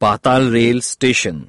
Patal rail station.